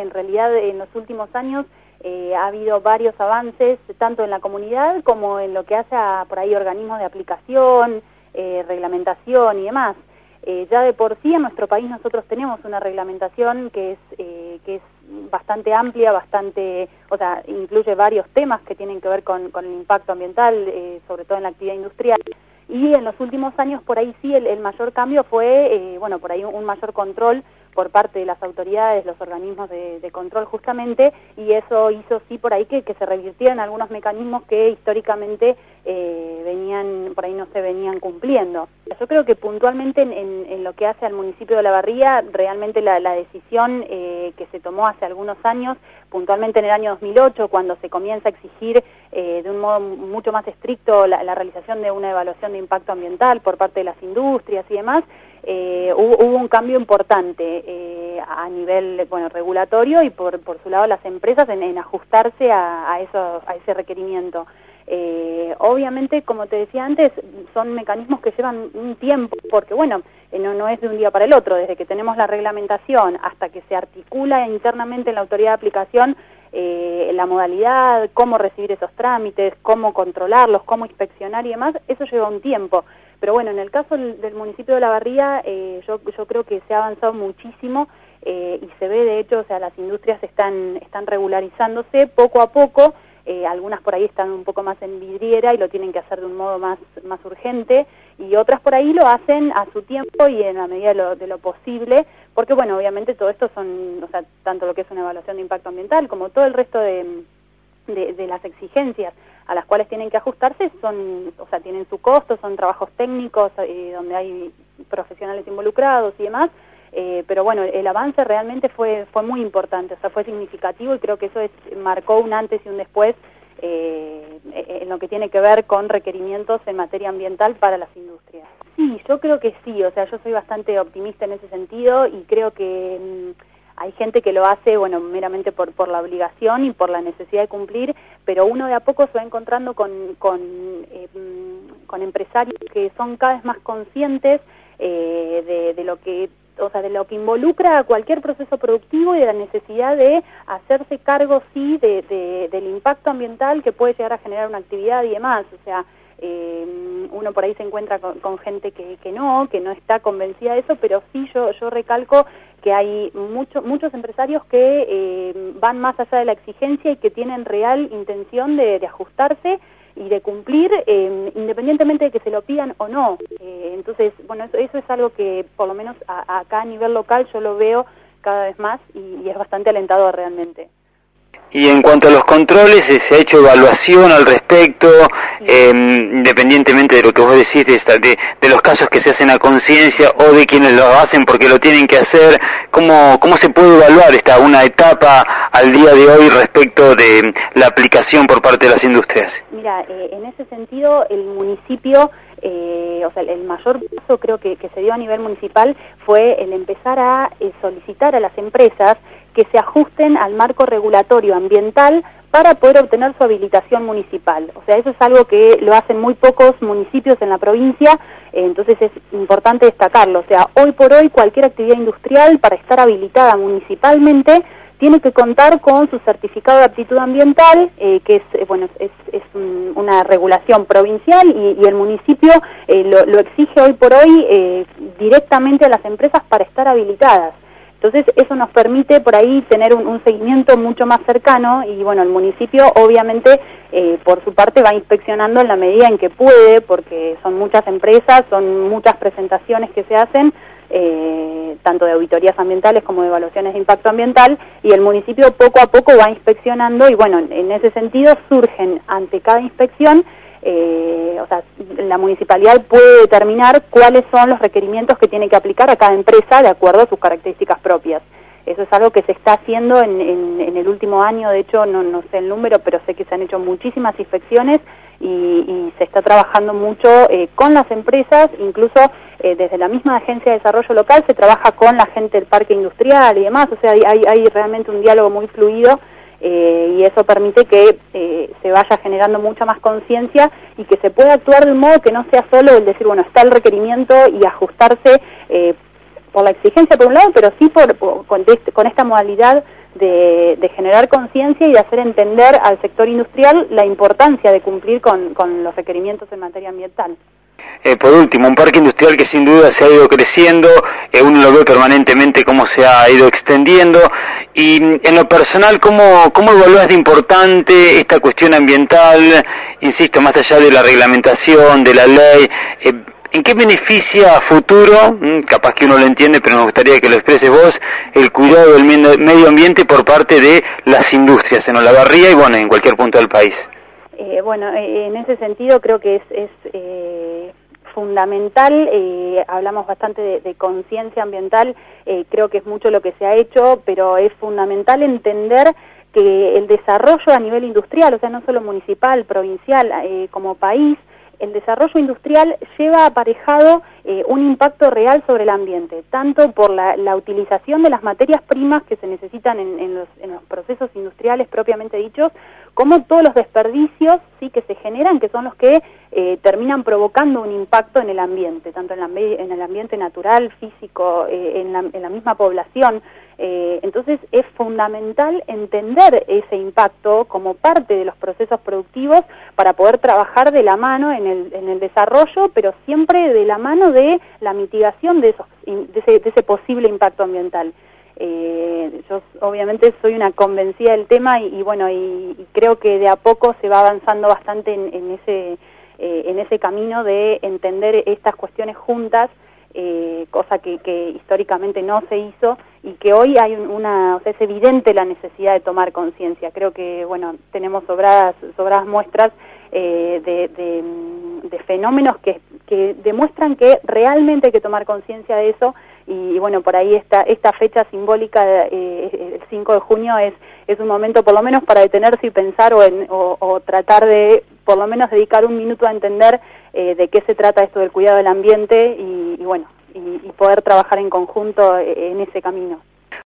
En realidad, en los últimos años eh, ha habido varios avances, tanto en la comunidad como en lo que hace por ahí organismos de aplicación, eh, reglamentación y demás. Eh, ya de por sí en nuestro país nosotros tenemos una reglamentación que es, que es bastante amplia, bastante, o sea, incluye varios temas que tienen que ver con, con el impacto ambiental, sobre todo en la actividad industrial. Y en los últimos años por ahí sí el, mayor cambio fue, bueno, por ahí un mayor control por parte de las autoridades, los organismos de, control justamente, y eso hizo sí por ahí que, se revirtieran algunos mecanismos que históricamente eh, venían, por ahí no se venían cumpliendo. Yo creo que puntualmente en, lo que hace al municipio de La Barría, realmente la, decisión eh, que se tomó hace algunos años, puntualmente en el año 2008, cuando se comienza a exigir eh, de un modo mucho más estricto la, la realización de una evaluación de impacto ambiental por parte de las industrias y demás, eh, hubo, un cambio importante eh, a nivel bueno regulatorio y por, por su lado las empresas en, ajustarse a, a, eso, a ese requerimiento. Eh, obviamente, como te decía antes, son mecanismos que llevan un tiempo, porque bueno, no, no es de un día para el otro, desde que tenemos la reglamentación hasta que se articula internamente en la autoridad de aplicación la modalidad, cómo recibir esos trámites, cómo controlarlos, cómo inspeccionar y demás, eso lleva un tiempo. Pero bueno, en el caso del, municipio de La Barría, eh, yo, yo creo que se ha avanzado muchísimo eh, y se ve, de hecho, o sea, las industrias están, están regularizándose poco a poco. Eh, algunas por ahí están un poco más en vidriera y lo tienen que hacer de un modo más, más urgente y otras por ahí lo hacen a su tiempo y en la medida de lo, de lo posible, porque bueno, obviamente todo esto son, o sea, tanto lo que es una evaluación de impacto ambiental como todo el resto de, de las exigencias a las cuales tienen que ajustarse son, o sea, tienen su costo, son trabajos técnicos eh, donde hay profesionales involucrados y demás, eh, pero bueno, el avance realmente fue, fue muy importante, o sea, fue significativo y creo que eso es, marcó un antes y un después eh, en lo que tiene que ver con requerimientos en materia ambiental para las industrias. Sí, yo creo que sí, o sea, yo soy bastante optimista en ese sentido y creo que... Mm, hay gente que lo hace, bueno, meramente por, por la obligación y por la necesidad de cumplir, pero uno de a poco se va encontrando con, con, eh, con empresarios que son cada vez más conscientes eh, de, lo que o sea, de lo que involucra cualquier proceso productivo y de la necesidad de hacerse cargo, sí, de, de, del impacto ambiental que puede llegar a generar una actividad y demás. O sea, eh, uno por ahí se encuentra con, gente que, que, no, que no está convencida de eso, pero sí yo, yo recalco que hay mucho, muchos empresarios que eh, van más allá de la exigencia y que tienen real intención de, ajustarse y de cumplir eh, independientemente de que se lo pidan o no. Eh, entonces, bueno, eso, eso, es algo que por lo menos acá a nivel local yo lo veo cada vez más y es bastante alentador realmente. Y en cuanto a los controles, eh, ¿se ha hecho evaluación al respecto, em, independientemente de lo que vos decís, de, de, los casos que se hacen a conciencia o de quienes lo hacen porque lo tienen que hacer? ¿Cómo, ¿Cómo se puede evaluar esta una etapa al día de hoy respecto de la aplicación por parte de las industrias? Mira, eh, en ese sentido, el municipio... Eh, o sea, el mayor paso creo que, que, se dio a nivel municipal fue el empezar a solicitar a las empresas que se ajusten al marco regulatorio ambiental para poder obtener su habilitación municipal. O sea, eso es algo que lo hacen muy pocos municipios en la provincia, eh, entonces es importante destacarlo. O sea, hoy por hoy cualquier actividad industrial para estar habilitada municipalmente tiene que contar con su certificado de aptitud ambiental, eh, que es, eh, bueno, es, una regulación provincial y, el municipio lo, lo, exige hoy por hoy directamente a las empresas para estar habilitadas. Entonces eso nos permite por ahí tener un, seguimiento mucho más cercano y bueno, el municipio obviamente eh, por su parte va inspeccionando en la medida en que puede, porque son muchas empresas, son muchas presentaciones que se hacen, eh, tanto de auditorías ambientales como de evaluaciones de impacto ambiental, y el municipio poco a poco va inspeccionando y bueno, en ese sentido surgen ante cada inspección eh, o sea, la municipalidad puede determinar cuáles son los requerimientos que tiene que aplicar a cada empresa de acuerdo a sus características propias. Eso es algo que se está haciendo en, en, el último año, de hecho no, no, sé el número, pero sé que se han hecho muchísimas inspecciones y, y se está trabajando mucho eh, con las empresas, incluso eh, desde la misma Agencia de Desarrollo Local se trabaja con la gente del parque industrial y demás, o sea, hay, hay realmente un diálogo muy fluido eh, y eso permite que eh, se vaya generando mucha más conciencia y que se pueda actuar de un modo que no sea solo el decir, bueno, está el requerimiento y ajustarse eh, por la exigencia por un lado, pero sí por, con, esta modalidad de, generar conciencia y de hacer entender al sector industrial la importancia de cumplir con, con los requerimientos en materia ambiental. Eh, por último, un parque industrial que sin duda se ha ido creciendo, eh, uno lo ve permanentemente cómo se ha ido extendiendo, y mm, en lo personal, ¿cómo, cómo evalúas de importante esta cuestión ambiental, insisto, más allá de la reglamentación, de la ley? Eh, ¿En qué beneficia a futuro, mm, capaz que uno lo entiende, pero me gustaría que lo expreses vos, el cuidado del medio ambiente por parte de las industrias en Olavarría y bueno, en cualquier punto del país? bueno, en ese sentido creo que es, es fundamental, eh, hablamos bastante de, conciencia ambiental, eh, creo que es mucho lo que se ha hecho, pero es fundamental entender que el desarrollo a nivel industrial, o sea, no solo municipal, provincial, eh, como país, el desarrollo industrial lleva aparejado eh, un impacto real sobre el ambiente, tanto por la, utilización de las materias primas que se necesitan en, los, procesos industriales propiamente dichos, como todos los desperdicios sí que se generan, que son los que eh, terminan provocando un impacto en el ambiente, tanto en, en el ambiente natural, físico, eh, en, la, la, misma población. entonces es fundamental entender ese impacto como parte de los procesos productivos para poder trabajar de la mano en el, en el desarrollo, pero siempre de la mano de la mitigación de, esos, de, ese, posible impacto ambiental. Eh, yo obviamente soy una convencida del tema y, bueno, y, creo que de a poco se va avanzando bastante en, ese, eh, en ese camino de entender estas cuestiones juntas, eh, cosa que, que, históricamente no se hizo y que hoy hay una, o sea, es evidente la necesidad de tomar conciencia. Creo que, bueno, tenemos sobradas, sobradas muestras eh, de, fenómenos que, que, demuestran que realmente hay que tomar conciencia de eso y, bueno, por ahí esta, esta fecha simbólica, eh, el 5 de junio, es, es un momento por lo menos para detenerse y pensar o, en, o, tratar de por lo menos dedicar un minuto a entender eh, de qué se trata esto del cuidado del ambiente y, bueno, y poder trabajar en conjunto en ese camino.